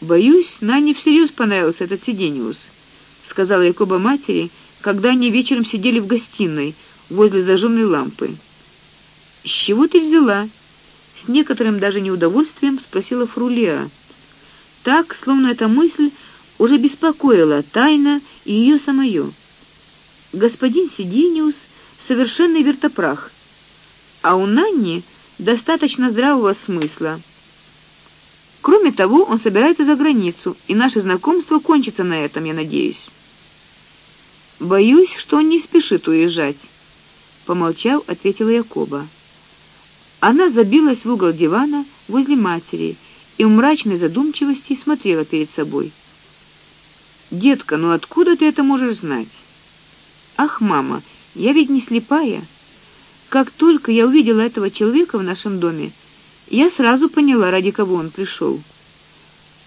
Боюсь, Нане всерьез понравился этот Сидениус, сказала Якоба матери, когда они вечером сидели в гостиной возле зажженной лампы. С чего ты взяла? С некоторым даже неудовольствием спросила Фрулия. Так, словно эта мысль уже беспокоила тайна и ее самое. Господин Сидениус совершенный вертопрах, а у Нанни достаточно здравого смысла. Кроме того, он собирается за границу, и наше знакомство кончится на этом, я надеюсь. Боюсь, что он не спешит уезжать, помолчав, ответила Якоба. Она забилась в угол дивана возле матери и в мрачной задумчивости смотрела перед собой. Детка, ну откуда ты это можешь знать? Ах, мама, я ведь не слепая. Как только я увидела этого человека в нашем доме, я сразу поняла, ради кого он пришел.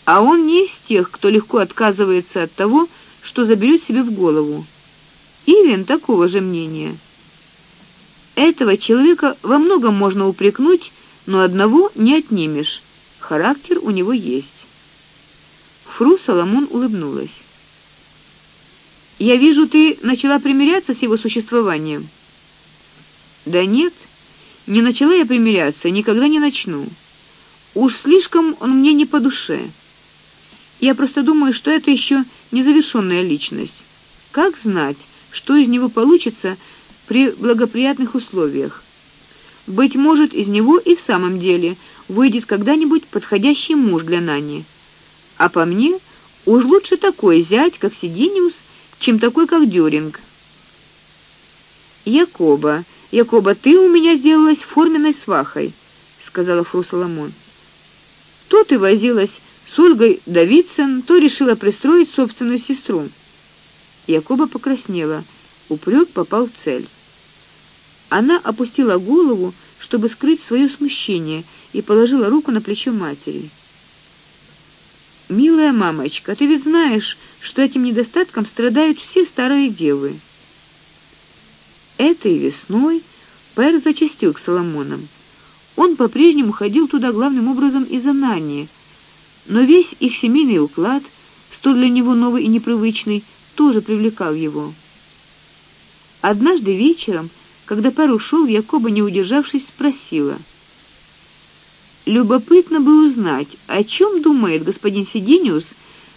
А он не из тех, кто легко отказывается от того, что заберет себе в голову. Ивен такого же мнения. Этого человека во многом можно упрекнуть, но одного не отнимешь. Характер у него есть. Фру Соломон улыбнулась. Я вижу, ты начала примиряться с его существованием. Да нет, не начала я примиряться, никогда не начну. Уж слишком он мне не по душе. Я просто думаю, что это еще незавершенная личность. Как знать, что из него получится при благоприятных условиях? Быть может, из него и в самом деле выйдет когда-нибудь подходящий муж для Нани. А по мне, уж лучше такой зять, как Сидениус, чем такой, как Дюринг. Якоба, Якоба, ты у меня сделалась форменной свахой, сказала фру Соломон. То ты возилась с Ольгой Давидсон, то решила пристроить собственную сестру. Якоба покраснела. Упрек попал в цель. Она опустила голову, чтобы скрыть свое смущение, и положила руку на плечо матери. Милая мамочка, ты ведь знаешь, что этим недостатком страдают все старые девы. Этой весной Пэр зачастил к Соломонам. Он по-прежнему ходил туда главным образом из-за Нани, но весь их семейный уклад, столь для него новый и непривычный, тоже привлекал его. Однажды вечером, когда Пэр ушел, Якоба, не удержавшись, спросила: Любопытно бы узнать, о чем думает господин Сидениус,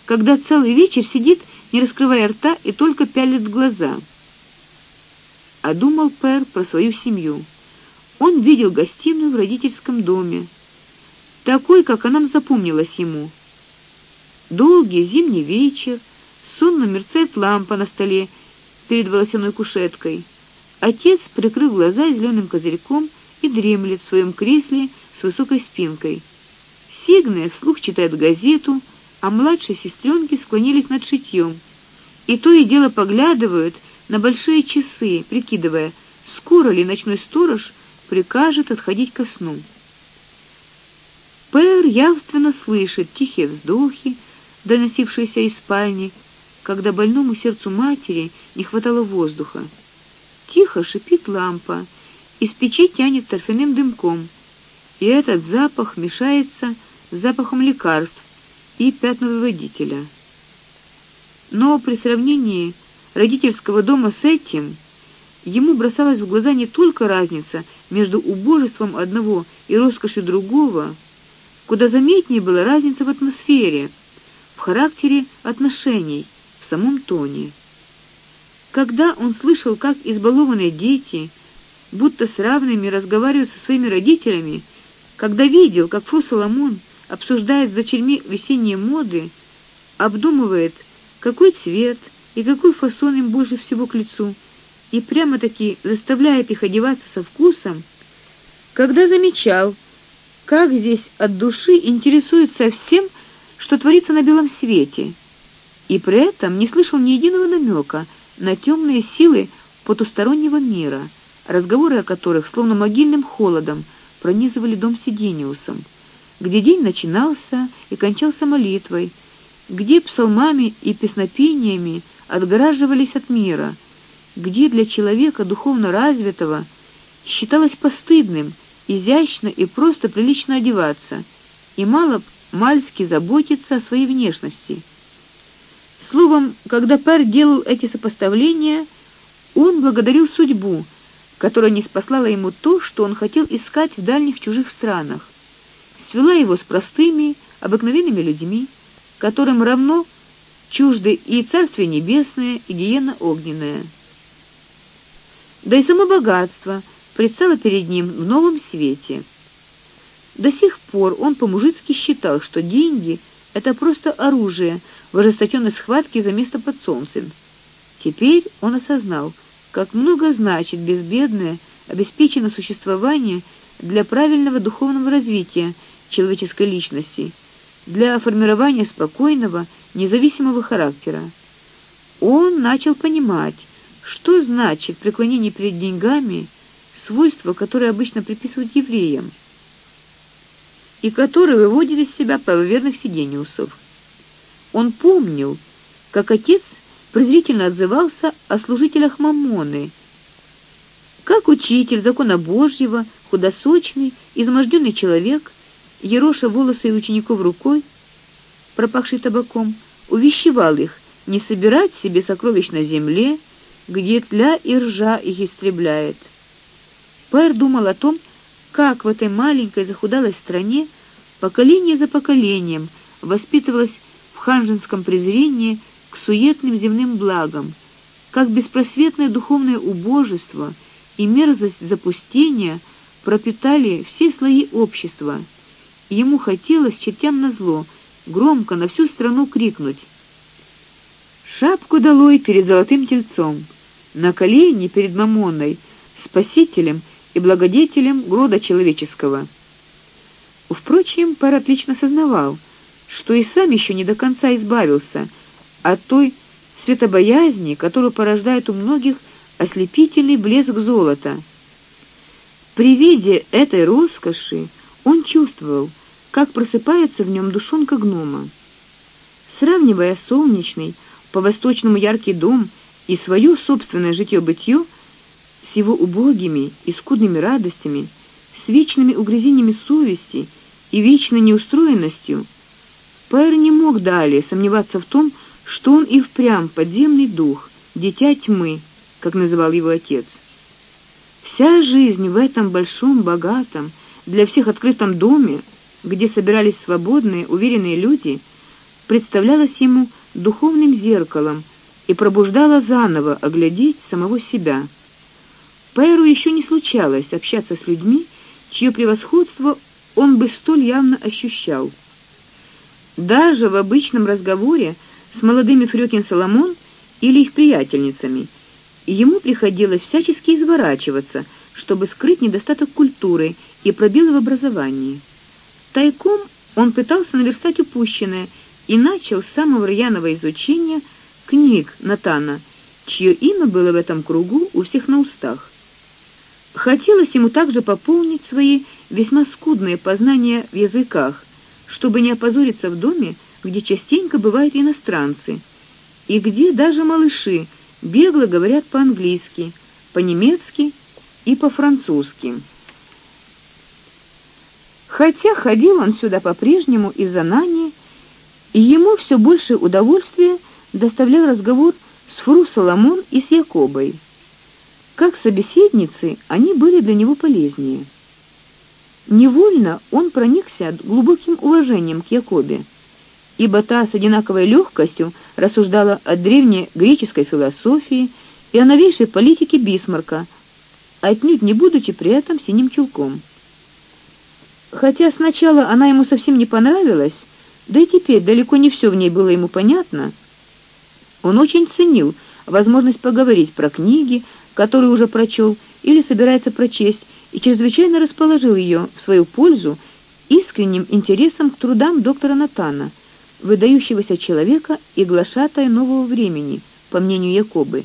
когда целый вечер сидит, не раскрывая рта и только пялит глаза. А думал Пер про свою семью. Он видел гостиную в родительском доме, такой, как она запомнилась ему. Долгий зимний вечер, сонно мерцает лампа на столе перед волосяной кушеткой. Отец, прикрыв глаза зеленым козырьком, и дремлет в своем кресле с высокой спинкой. Сигная вслух читает газету, а младшие сестренки склонились над шитьем и то и дело поглядывают на большие часы, прикидывая, скоро ли ночной сторож прикажет отходить ко сну. Пэр явственно слышит тихие вздохи, доносившиеся из спальни, когда больному сердцу матери не хватало воздуха. Тихо шипит лампа, из печи тянет торфяным дымком и этот запах мешается с запахом лекарств и пятновыводителя. Но при сравнении родительского дома с этим ему бросалась в глаза не только разница между убожеством одного и роскошью другого, куда заметнее была разница в атмосфере, в характере отношений, в самом тоне. Когда он слышал, как избалованные дети будто с равными разговаривают со своими родителями, когда видел, как Фу Соломон обсуждает с дочерьми весенние моды, обдумывает, какой цвет и какой фасон им больше всего к лицу, и прямо-таки заставляет их одеваться со вкусом, когда замечал, как здесь от души интересуются всем, что творится на белом свете, и при этом не слышал ни единого намека на темные силы потустороннего мира, разговоры о которых словно могильным холодом пронизывали дом Сидениусом, где день начинался и кончался молитвой, где псалмами и песнопениями отгораживались от мира, где для человека духовно развитого считалось постыдным изящно и просто прилично одеваться и мало мальски заботиться о своей внешности. Словом, когда Пер делал эти сопоставления, он благодарил судьбу, которая не спаслала ему то, что он хотел искать в дальних чужих странах. Свела его с простыми, обыкновенными людьми, которым равно чужды и Царствие небесное, и гиена огненная. Да и само богатство предстало перед ним в новом свете. До сих пор он по-мужицки считал, что деньги это просто оружие в ожесточенной схватке за место под солнцем. Теперь он осознал, как много значит безбедное, обеспеченное существование для правильного духовного развития человеческой личности, для формирования спокойного, независимого характера. Он начал понимать, что значит преклонение перед деньгами, свойство, которое обычно приписывают евреям и которое выводит из себя правоверных сидениусов. Он помнил, как отец презрительно отзывался о служителях Мамоны, как учитель закона Божьего, худосочный, изможденный человек, ероша волосы учеников рукой, пропахшей табаком, увещевал их не собирать себе сокровищ на земле, где тля и ржа их истребляет. Пэр думал о том, как в этой маленькой захудалой стране поколение за поколением воспитывалось в ханжеском презрении к суетным земным благам, как беспросветное духовное убожество и мерзость запустения пропитали все слои общества. Ему хотелось чертям назло громко на всю страну крикнуть: "Шапку долой перед золотым тельцом, на колени перед Мамоной, спасителем и благодетелем рода человеческого". Впрочем, Пар отлично сознавал, что и сам еще не до конца избавился от той светобоязни, которую порождает у многих ослепительный блеск золота. При виде этой роскоши он чувствовал, как просыпается в нем душонка гнома. Сравнивая солнечный, по-восточному яркий дом и свое собственное житье-бытие с его убогими и скудными радостями, с вечными угрызениями совести и вечной неустроенностью, Пэр не мог далее сомневаться в том, что он и впрямь подземный дух, дитя тьмы, как называл его отец. Вся жизнь в этом большом, богатом, для всех открытом доме, где собирались свободные, уверенные люди, представлялась ему духовным зеркалом и пробуждала заново оглядеть самого себя. Пэру еще не случалось общаться с людьми, чье превосходство он бы столь явно ощущал. Даже в обычном разговоре с молодыми Фрёкин Соломон или их приятельницами ему приходилось всячески изворачиваться, чтобы скрыть недостаток культуры и пробелы в образовании. Тайком он пытался наверстать упущенное и начал с самого рьяного изучения книг Натана, чье имя было в этом кругу у всех на устах. Хотелось ему также пополнить свои весьма скудные познания в языках, чтобы не опозориться в доме, где частенько бывают иностранцы, и где даже малыши бегло говорят по-английски, по-немецки и по-французски. Хотя ходил он сюда по-прежнему из-за Нани, и ему все больше удовольствия доставлял разговор с Фру Соломон и с Якобой. Как собеседницы, они были для него полезнее. Невольно он проникся глубоким уважением к Якобе, ибо та с одинаковой легкостью рассуждала о древней греческой философии и о новейшей политике Бисмарка, отнюдь не будучи при этом синим чулком. Хотя сначала она ему совсем не понравилась, да и теперь далеко не все в ней было ему понятно, он очень ценил возможность поговорить про книги, которые уже прочел или собирается прочесть, и чрезвычайно расположил ее в свою пользу искренним интересом к трудам доктора Натана, выдающегося человека и глашатая нового времени, по мнению Якобы.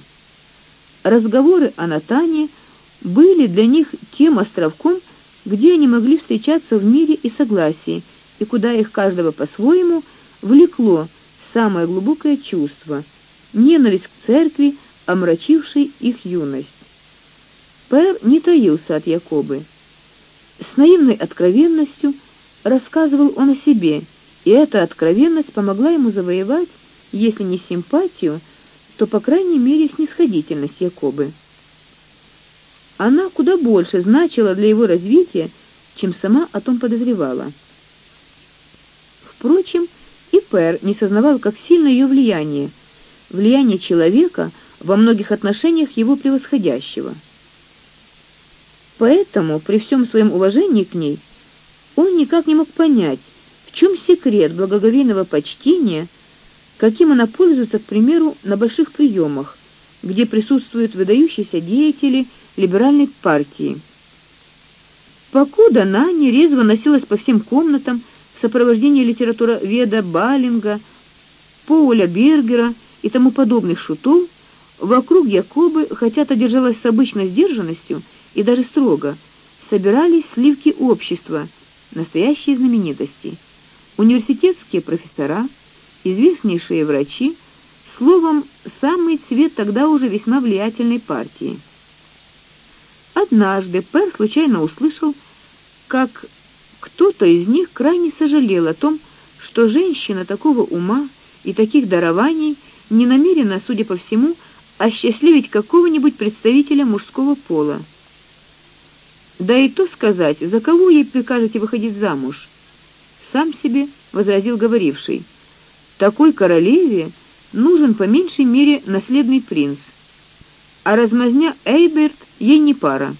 Разговоры о Натане были для них тем островком, где они могли встречаться в мире и согласии, и куда их каждого по-своему влекло самое глубокое чувство ненависть к церкви, омрачившей их юность. Пэр не таился от Якобы. С наивной откровенностью рассказывал он о себе И эта откровенность помогла ему завоевать, если не симпатию, то по крайней мере снисходительность Якобы. Она куда больше значила для его развития, чем сама о том подозревала. Впрочем, и Пер не сознавал, как сильно ее влияние, влияние человека во многих отношениях его превосходящего. Поэтому, при всем своем уважении к ней, он никак не мог понять, в чем секрет благоговейного почтения, каким она пользуется, к примеру, на больших приемах, где присутствуют выдающиеся деятели либеральной партии. Покуда Нанни резво носилась по всем комнатам в сопровождении литературоведа Балинга, Поуля Бергера и тому подобных шутов, вокруг Якобы, хотя та держалась с обычной сдержанностью и даже строго, собирались сливки общества, настоящие знаменитости. Университетские профессора, известнейшие врачи, словом, самый цвет тогда уже весьма влиятельной партии. Однажды Пер случайно услышал, как кто-то из них крайне сожалел о том, что женщина такого ума и таких дарований не намерена, судя по всему, осчастливить какого-нибудь представителя мужского пола. Да и то сказать, за кого ей прикажете выходить замуж? Сам себе возразил говоривший. Такой королеве нужен по меньшей мере наследный принц. А размазня Эйберт ей не пара.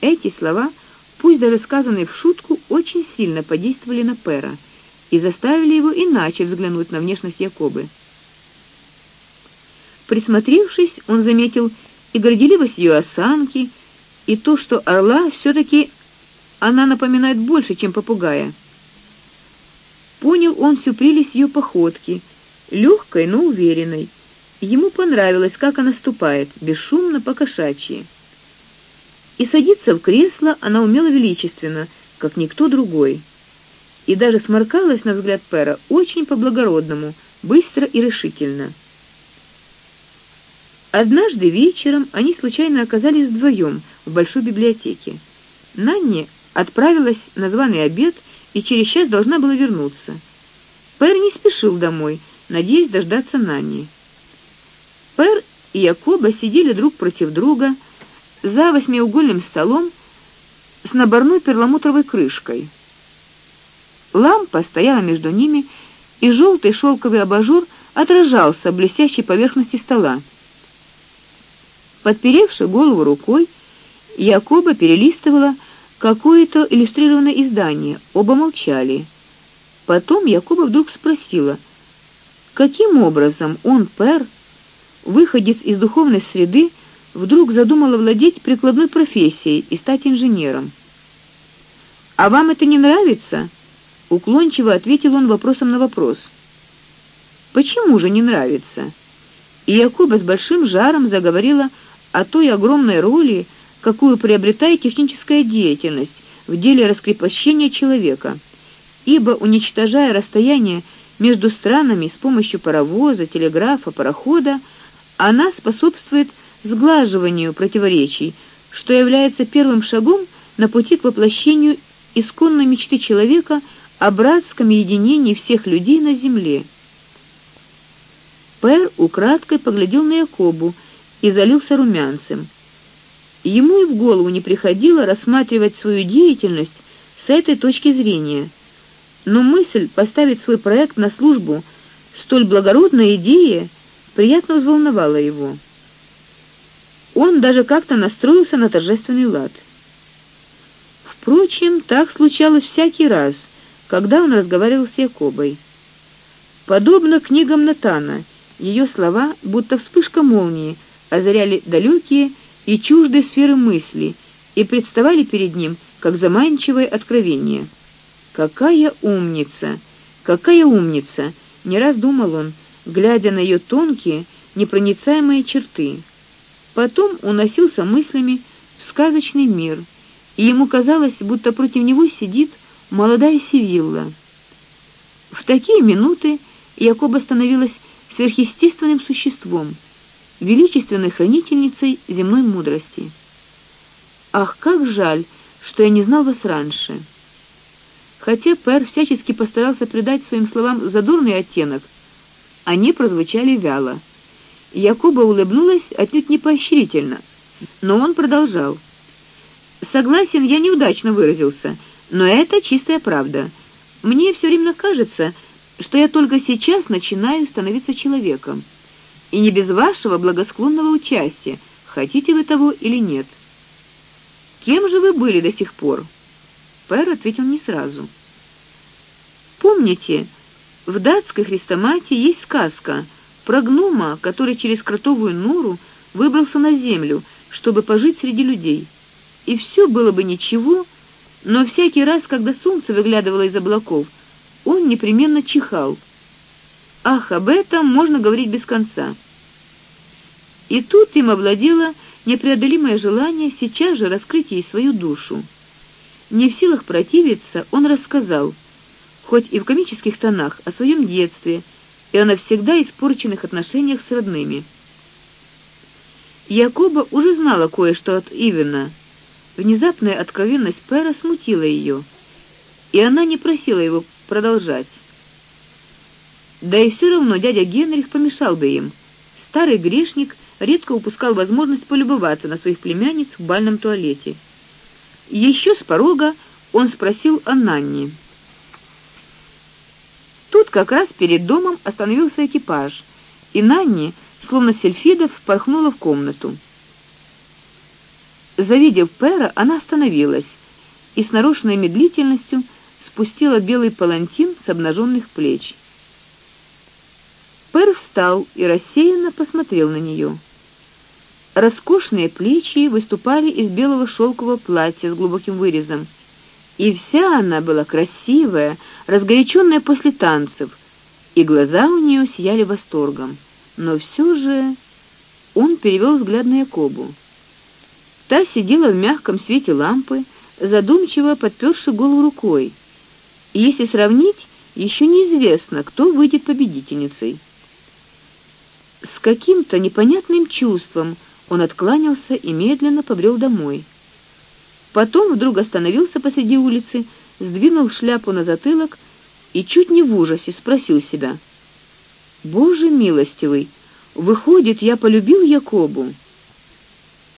Эти слова, пусть даже сказанные в шутку, очень сильно подействовали на Пера и заставили его иначе взглянуть на внешность Якобы. Присмотревшись, он заметил и горделивость ее осанки, и то, что орла все таки она напоминает больше, чем попугая. Понял он всю прелесть ее походки, легкой, но уверенной. Ему понравилось, как она ступает, бесшумно по-кошачьи. И садиться в кресло она умела величественно, как никто другой. И даже сморкалась на взгляд Пера очень по-благородному, быстро и решительно. Однажды вечером они случайно оказались вдвоем в большой библиотеке. Нанни отправилась на званый обед и через час должна была вернуться. Пер не спешил домой, надеясь дождаться Нанни. Пер и Якоба сидели друг против друга за восьмиугольным столом с наборной перламутровой крышкой. Лампа стояла между ними, и желтый шелковый абажур отражался в блестящей поверхности стола. Подперевши голову рукой, Якоба перелистывала какое-то иллюстрированное издание. Оба молчали. Потом Якоба вдруг спросила: "Каким образом он, Пер, выходец из духовной среды, вдруг задумал овладеть прикладной профессией и стать инженером?" "А вам это не нравится?" уклончиво ответил он вопросом на вопрос. "Почему же не нравится?" И Якоба с большим жаром заговорила о той огромной роли, какую приобретает техническая деятельность в деле раскрепощения человека. Ибо уничтожая расстояние между странами с помощью паровоза, телеграфа, парохода, она способствует сглаживанию противоречий, что является первым шагом на пути к воплощению исконной мечты человека о братском единении всех людей на земле. Пер украдкой поглядел на Якобу и залился румянцем. Ему и в голову не приходило рассматривать свою деятельность с этой точки зрения. Но мысль поставить свой проект на службу столь благородной идее приятно взволновала его. Он даже как-то настроился на торжественный лад. Впрочем, так случалось всякий раз, когда он разговаривал с Якобой. Подобно книгам Натана, ее слова, будто вспышка молнии, озаряли далекие и чуждые сферы мысли и представали перед ним как заманчивое откровение. Какая умница, какая умница, не раз думал он, глядя на ее тонкие, непроницаемые черты. Потом уносился мыслями в сказочный мир, и ему казалось, будто против него сидит молодая Севилла. В такие минуты Якоба становилась сверхъестественным существом величественной хранительницей земной мудрости. Ах, как жаль, что я не знал вас раньше. Хотя Пер всячески постарался придать своим словам задорный оттенок, они прозвучали вяло. Якуба улыбнулась отнюдь не поощрительно, но он продолжал: "Согласен, я неудачно выразился, но это чистая правда. Мне все время кажется, что я только сейчас начинаю становиться человеком, и не без вашего благосклонного участия, хотите вы того или нет. Кем же вы были до сих пор?" Пэр ответил не сразу. Помните, в датской хрестоматии есть сказка про гнома, который через кротовую нору выбрался на землю, чтобы пожить среди людей. И все было бы ничего, но всякий раз, когда солнце выглядывало из облаков, он непременно чихал. Ах, об этом можно говорить без конца. И тут им овладело непреодолимое желание сейчас же раскрыть ей свою душу. Не в силах противиться, он рассказал, хоть и в комических тонах, о своем детстве и о навсегда испорченных отношениях с родными. Якоба уже знала кое-что от Ивена. Внезапная откровенность Пэра смутила ее, и она не просила его продолжать. Да и все равно дядя Генрих помешал бы им. Старый грешник редко упускал возможность полюбоваться на своих племянниц в бальном туалете. Еще с порога он спросил о Нанне. Тут как раз перед домом остановился экипаж, и Нанни, словно сельфида, впорхнула в комнату. Завидев Пера, она остановилась и с нарочной медлительностью спустила белый палантин с обнаженных плеч. Пер встал и рассеянно посмотрел на нее. Роскошные плечи выступали из белого шелкового платья с глубоким вырезом, и вся она была красивая, разгоряченная после танцев, и глаза у нее сияли восторгом. Но все же он перевел взгляд на Якобу. Та сидела в мягком свете лампы, задумчиво подперши голову рукой. Если сравнить, еще неизвестно, кто выйдет победительницей. С каким-то непонятным чувством он откланялся и медленно побрел домой. Потом вдруг остановился посреди улицы, сдвинул шляпу на затылок и чуть не в ужасе спросил себя: "Боже милостивый, выходит, я полюбил Якобу?"